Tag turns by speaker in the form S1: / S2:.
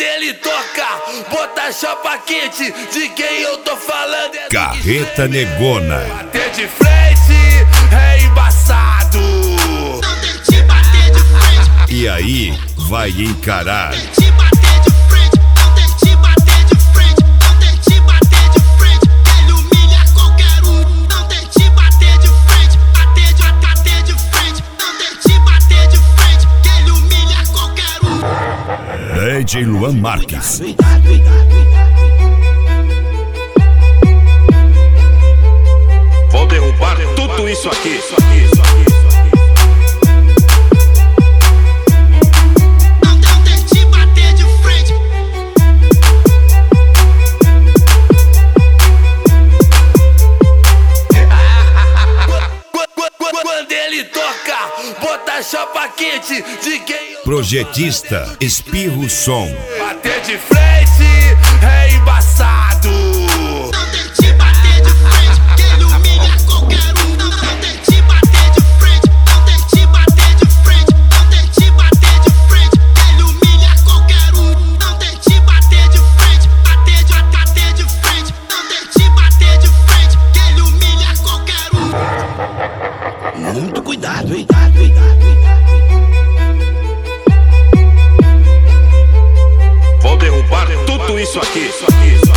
S1: Quando ele toca, bota chapa quente. De quem eu tô falando é
S2: Carreta Negona.
S1: Bater de frente é embaçado.
S3: Não tente bater de frente.
S2: E aí, vai encarar.
S3: Tente
S2: DJ Luan Marques.
S4: Vou derrubar tudo. Isso aqui, isso aqui, isso aqui.
S1: Bota chapa quente. De quem
S2: Projetista Espirro Som.
S1: Bater de frente
S5: Muito cuidado, hein?
S4: Vou derrubar tudo isso aqui. Isso aqui.